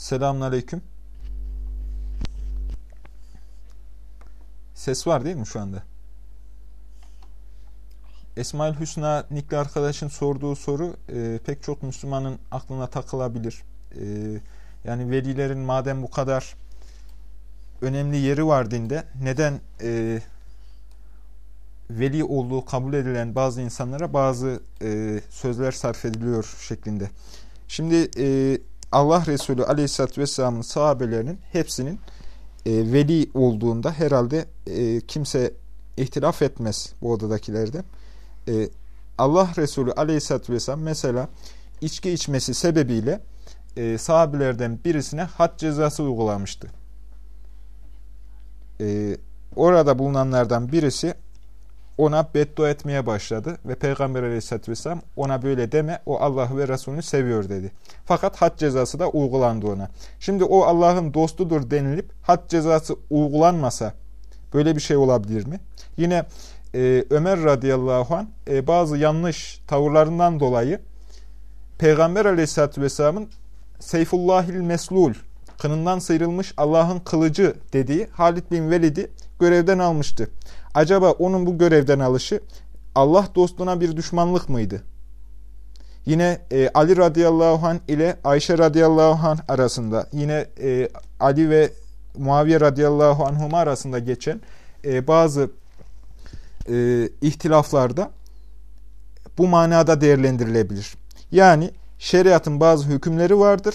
Selamun Aleyküm. Ses var değil mi şu anda? Esmaül Hüsna Nikli arkadaşın sorduğu soru e, pek çok Müslümanın aklına takılabilir. E, yani velilerin madem bu kadar önemli yeri var dinde neden e, veli olduğu kabul edilen bazı insanlara bazı e, sözler sarf ediliyor şeklinde. Şimdi e, Allah Resulü Aleyhisselatü Vesselam'ın sahabelerinin hepsinin e, veli olduğunda herhalde e, kimse ihtilaf etmez bu odadakilerde. E, Allah Resulü Aleyhisselatü Vesselam mesela içki içmesi sebebiyle e, sahabelerden birisine had cezası uygulamıştı. E, orada bulunanlardan birisi ona beddua etmeye başladı ve Peygamber aleyhissalatü vesselam ona böyle deme o Allah'ı ve Resulünü seviyor dedi. Fakat had cezası da uygulandı ona. Şimdi o Allah'ın dostudur denilip had cezası uygulanmasa böyle bir şey olabilir mi? Yine e, Ömer radıyallahu anh e, bazı yanlış tavırlarından dolayı Peygamber aleyhissalatü vesselamın Seyfullahil Meslul kınından sıyrılmış Allah'ın kılıcı dediği Halid bin Velid'i görevden almıştı. Acaba onun bu görevden alışı Allah dostuna bir düşmanlık mıydı? Yine e, Ali radıyallahu anh ile Ayşe radıyallahu anh arasında, yine e, Ali ve Muaviye radıyallahu anhuma arasında geçen e, bazı e, ihtilaflarda bu manada değerlendirilebilir. Yani şeriatın bazı hükümleri vardır.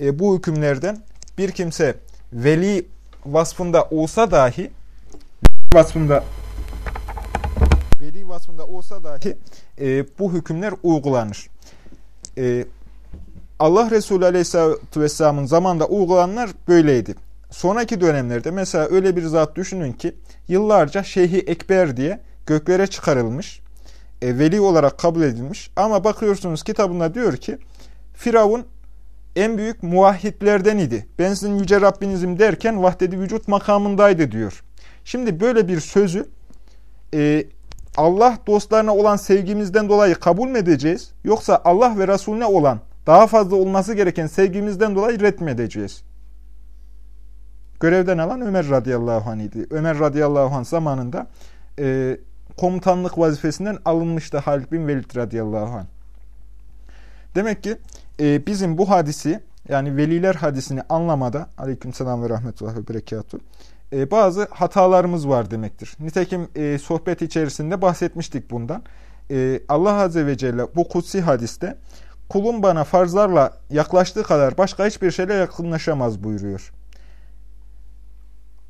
E, bu hükümlerden bir kimse veli vasfında olsa dahi vasfında veli vasfında olsa dahi e, bu hükümler uygulanır. E, Allah Resulü Aleyhisselatü Vesselam'ın zamanında uygulananlar böyleydi. Sonraki dönemlerde mesela öyle bir zat düşünün ki yıllarca Şeyhi Ekber diye göklere çıkarılmış, e, veli olarak kabul edilmiş ama bakıyorsunuz kitabında diyor ki Firavun en büyük muvahhidlerden idi. Ben sizin yüce Rabbinizim derken vahdedi vücut makamındaydı diyor. Şimdi böyle bir sözü e, Allah dostlarına olan sevgimizden dolayı kabul mü edeceğiz? Yoksa Allah ve Resulüne olan daha fazla olması gereken sevgimizden dolayı ret mi edeceğiz? Görevden alan Ömer radıyallahu anh idi. Ömer radıyallahu anh zamanında e, komutanlık vazifesinden alınmıştı Halid bin Velid radıyallahu anh. Demek ki e, bizim bu hadisi yani veliler hadisini anlamada aleykümselam ve rahmetullah ve berekatuhu e, bazı hatalarımız var demektir. Nitekim e, sohbet içerisinde bahsetmiştik bundan. E, Allah Azze ve Celle bu kutsi hadiste kulum bana farzlarla yaklaştığı kadar başka hiçbir şeyle yakınlaşamaz buyuruyor.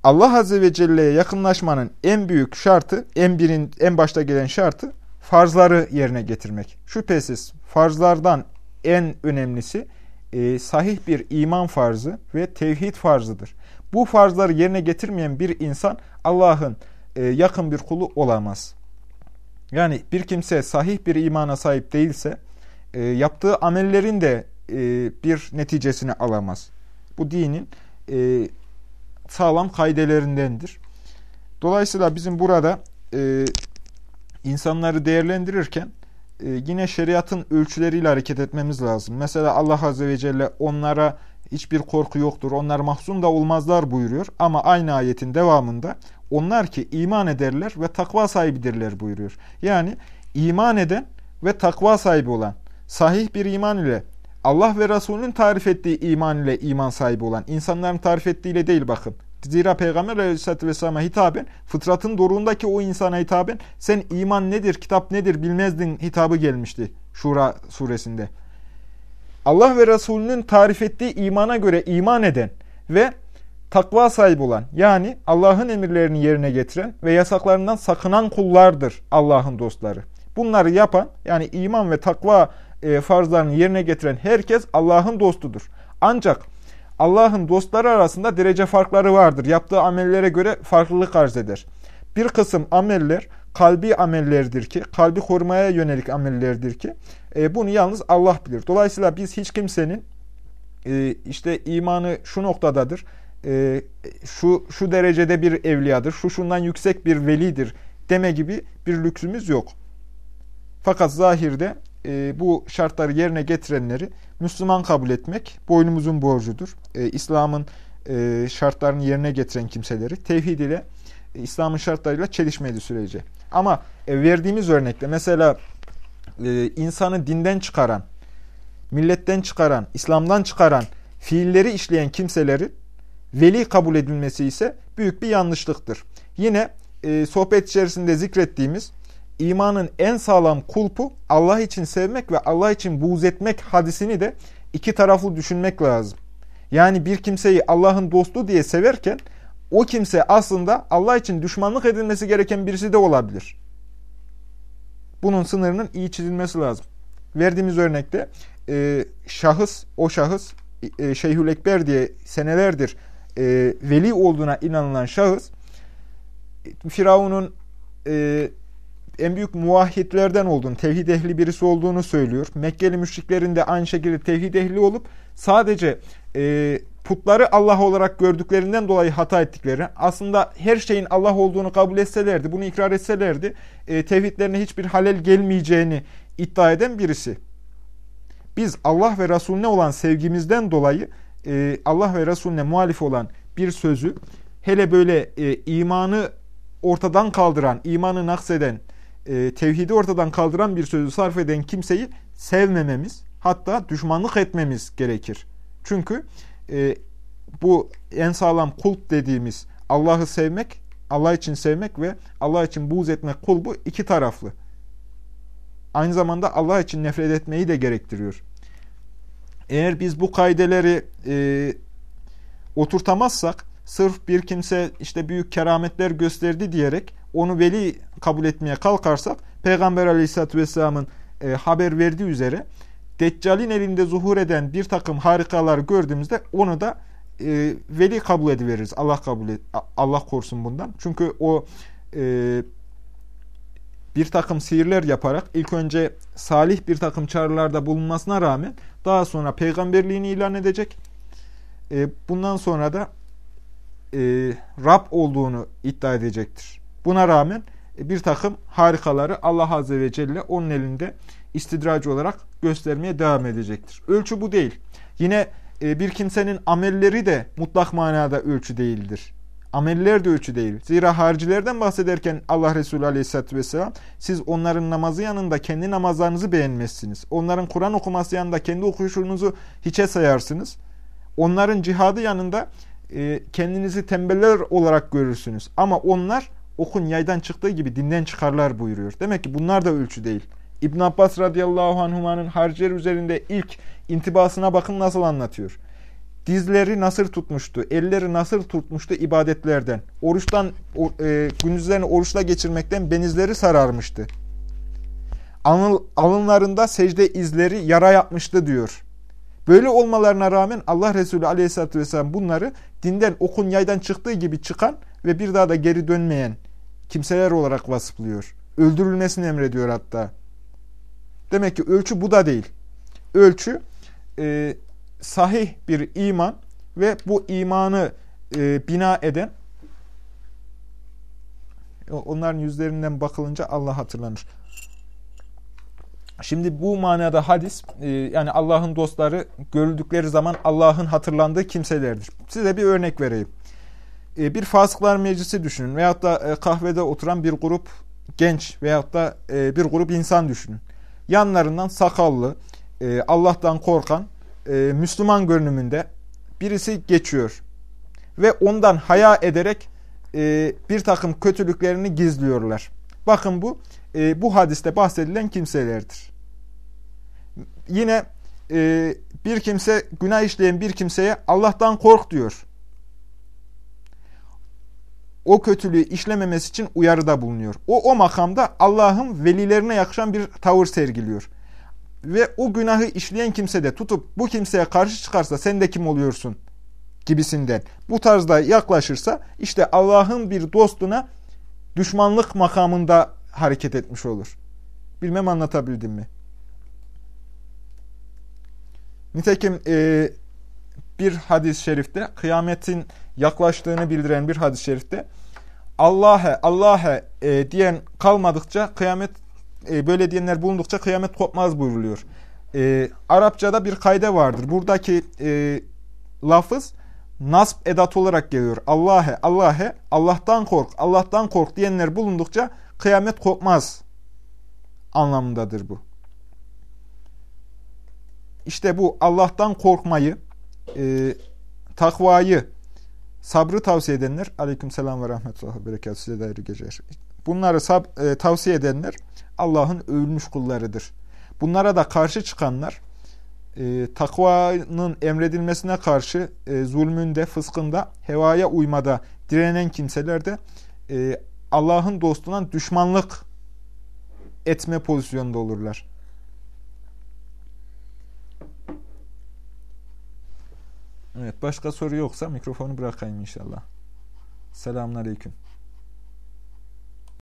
Allah Azze ve Celle'ye yakınlaşmanın en büyük şartı, en birin, en başta gelen şartı farzları yerine getirmek. Şüphesiz farzlardan en önemlisi e, sahih bir iman farzı ve tevhid farzıdır. Bu farzları yerine getirmeyen bir insan Allah'ın e, yakın bir kulu olamaz. Yani bir kimse sahih bir imana sahip değilse e, yaptığı amellerin de e, bir neticesini alamaz. Bu dinin sağlam kaidelerindendir. Dolayısıyla bizim burada insanları değerlendirirken yine şeriatın ölçüleriyle hareket etmemiz lazım. Mesela Allah Azze ve Celle onlara hiçbir korku yoktur, onlar mahzun da olmazlar buyuruyor. Ama aynı ayetin devamında onlar ki iman ederler ve takva sahibidirler buyuruyor. Yani iman eden ve takva sahibi olan, sahih bir iman ile Allah ve Resulünün tarif ettiği iman ile iman sahibi olan, insanların tarif ettiğiyle değil bakın. Zira Peygamber Aleyhisselatü Vesselam'a hitaben, fıtratın doruğundaki o insana hitaben, sen iman nedir, kitap nedir bilmezdin hitabı gelmişti Şura suresinde. Allah ve Resulünün tarif ettiği imana göre iman eden ve takva sahibi olan yani Allah'ın emirlerini yerine getiren ve yasaklarından sakınan kullardır Allah'ın dostları. Bunları yapan yani iman ve takva e, farzlarını yerine getiren herkes Allah'ın dostudur. Ancak Allah'ın dostları arasında derece farkları vardır. Yaptığı amellere göre farklılık arz eder. Bir kısım ameller kalbi amellerdir ki, kalbi korumaya yönelik amellerdir ki, e, bunu yalnız Allah bilir. Dolayısıyla biz hiç kimsenin e, işte imanı şu noktadadır, e, şu şu derecede bir evliyadır, şu şundan yüksek bir velidir deme gibi bir lüksümüz yok. Fakat zahirde e, bu şartları yerine getirenleri Müslüman kabul etmek boynumuzun borcudur. E, İslam'ın e, şartlarını yerine getiren kimseleri tevhid ile İslam'ın şartlarıyla çelişmediği sürece. Ama e, verdiğimiz örnekte mesela e, insanı dinden çıkaran, milletten çıkaran, İslam'dan çıkaran fiilleri işleyen kimseleri veli kabul edilmesi ise büyük bir yanlışlıktır. Yine e, sohbet içerisinde zikrettiğimiz imanın en sağlam kulpu Allah için sevmek ve Allah için buğz etmek hadisini de iki taraflı düşünmek lazım. Yani bir kimseyi Allah'ın dostu diye severken o kimse aslında Allah için düşmanlık edilmesi gereken birisi de olabilir. Bunun sınırının iyi çizilmesi lazım. Verdiğimiz örnekte e, şahıs, o şahıs e, Şeyhül Ekber diye senelerdir e, veli olduğuna inanılan şahıs Firavun'un e, en büyük muvahhidlerden olduğunu, tevhid ehli birisi olduğunu söylüyor. Mekkeli müşriklerin de aynı şekilde tevhid ehli olup sadece e, putları Allah olarak gördüklerinden dolayı hata ettikleri, aslında her şeyin Allah olduğunu kabul etselerdi, bunu ikrar etselerdi, e, tevhidlerine hiçbir halel gelmeyeceğini iddia eden birisi. Biz Allah ve Resulüne olan sevgimizden dolayı e, Allah ve Resulüne muhalif olan bir sözü, hele böyle e, imanı ortadan kaldıran, imanı nakseden, tevhidi ortadan kaldıran bir sözü sarf eden kimseyi sevmememiz, hatta düşmanlık etmemiz gerekir. Çünkü e, bu en sağlam kulp dediğimiz Allah'ı sevmek, Allah için sevmek ve Allah için buğz etmek kulbu iki taraflı. Aynı zamanda Allah için nefret etmeyi de gerektiriyor. Eğer biz bu kaideleri e, oturtamazsak, sırf bir kimse işte büyük kerametler gösterdi diyerek onu veli kabul etmeye kalkarsak, Peygamber aleyhissalatü vesselamın e, haber verdiği üzere Deccal'in elinde zuhur eden bir takım harikalar gördüğümüzde onu da e, veli kabul ediveririz. Allah kabul et, Allah korusun bundan. Çünkü o e, bir takım sihirler yaparak ilk önce salih bir takım çağrılarda bulunmasına rağmen daha sonra peygamberliğini ilan edecek. E, bundan sonra da e, Rab olduğunu iddia edecektir. Buna rağmen bir takım harikaları Allah Azze ve Celle onun elinde istidracı olarak göstermeye devam edecektir. Ölçü bu değil. Yine e, bir kimsenin amelleri de mutlak manada ölçü değildir. Ameller de ölçü değil. Zira haricilerden bahsederken Allah Resulü Aleyhisselatü Vesselam siz onların namazı yanında kendi namazlarınızı beğenmezsiniz. Onların Kur'an okuması yanında kendi okuyuşunuzu hiçe sayarsınız. Onların cihadı yanında e, kendinizi tembeller olarak görürsünüz. Ama onlar okun yaydan çıktığı gibi dinden çıkarlar buyuruyor. Demek ki bunlar da ölçü değil. İbn Abbas radıyallahu anhumanın harciler üzerinde ilk intibasına bakın nasıl anlatıyor. Dizleri nasır tutmuştu, elleri nasır tutmuştu ibadetlerden. Oruçtan, e, gündüzlerini oruçla geçirmekten benizleri sararmıştı. Anıl, alınlarında secde izleri yara yapmıştı diyor. Böyle olmalarına rağmen Allah Resulü aleyhissalatü vesselam bunları dinden okun yaydan çıktığı gibi çıkan ve bir daha da geri dönmeyen kimseler olarak vasıflıyor. Öldürülmesini emrediyor hatta. Demek ki ölçü bu da değil. Ölçü e, sahih bir iman ve bu imanı e, bina eden onların yüzlerinden bakılınca Allah hatırlanır. Şimdi bu manada hadis e, yani Allah'ın dostları görüldükleri zaman Allah'ın hatırlandığı kimselerdir. Size bir örnek vereyim. E, bir fasıklar meclisi düşünün veyahut da e, kahvede oturan bir grup genç veyahut da bir grup insan düşünün. Yanlarından sakallı, Allah'tan korkan, Müslüman görünümünde birisi geçiyor. Ve ondan haya ederek bir takım kötülüklerini gizliyorlar. Bakın bu bu hadiste bahsedilen kimselerdir yine e, bir kimse günah işleyen bir kimseye Allah'tan kork diyor. O kötülüğü işlememesi için uyarıda bulunuyor. O o makamda Allah'ın velilerine yakışan bir tavır sergiliyor. Ve o günahı işleyen kimse de tutup bu kimseye karşı çıkarsa sen de kim oluyorsun gibisinden bu tarzda yaklaşırsa işte Allah'ın bir dostuna düşmanlık makamında hareket etmiş olur. Bilmem anlatabildim mi? Nitekim e, bir hadis-i şerifte kıyametin yaklaştığını bildiren bir hadis-i şerifte Allah'e Allah'e e, diyen kalmadıkça kıyamet e, böyle diyenler bulundukça kıyamet kopmaz buyruluyor. E, Arapçada bir kayda vardır. Buradaki e, lafız nasb edat olarak geliyor. Allah'e, Allah'e, Allah'tan kork, Allah'tan kork diyenler bulundukça kıyamet kopmaz anlamındadır bu. İşte bu Allah'tan korkmayı, e, takvayı, sabrı tavsiye edenler, aleyküm selam ve rahmetullah ve berekat size de ayrı geceler. Bunları sab, e, tavsiye edenler Allah'ın övülmüş kullarıdır. Bunlara da karşı çıkanlar, e, takvanın emredilmesine karşı e, zulmünde, fıskında, hevaya uymada direnen kimseler de e, Allah'ın dostuna düşmanlık etme pozisyonunda olurlar. Evet, başka soru yoksa mikrofonu bırakayım inşallah. Selamun Aleyküm.